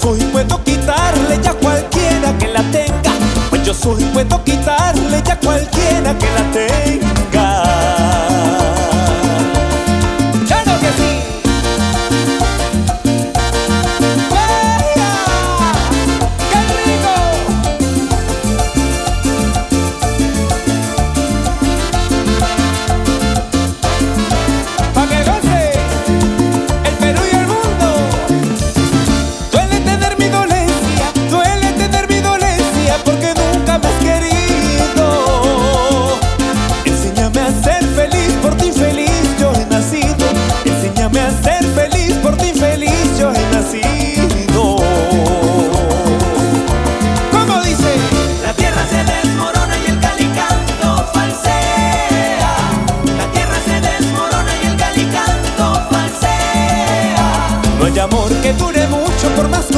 soy, puedo quitarle ya cualquiera que la tenga. Pues yo soy, puedo quitarle ya cualquiera que la tenga. amor que dure mucho por más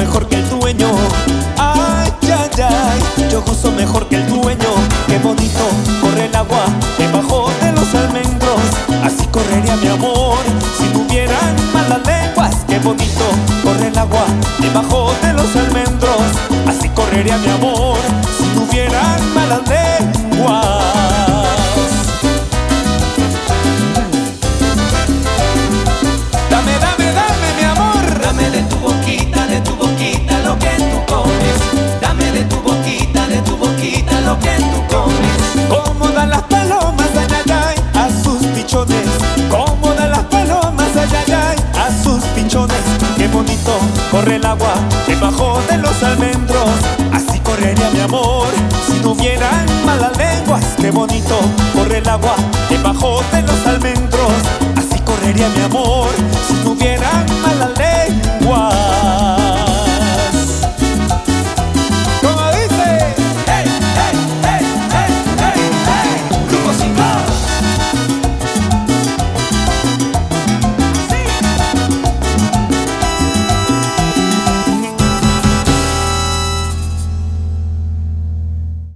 mejor que el dueño. Ay, ay, ay, yo gozo mejor que el dueño. Qué bonito corre el agua debajo de los almendros. Así correría mi amor si tuvieran malas lenguas. Qué bonito corre el agua debajo de los almendros. Así correría mi amor. como de las palomas, ay, ay, ay, a sus pinchones. Qué bonito corre el agua debajo de los almendros. Así correría mi amor si no hubieran malas lenguas. Qué bonito corre el agua debajo de los almendros. Así correría mi amor.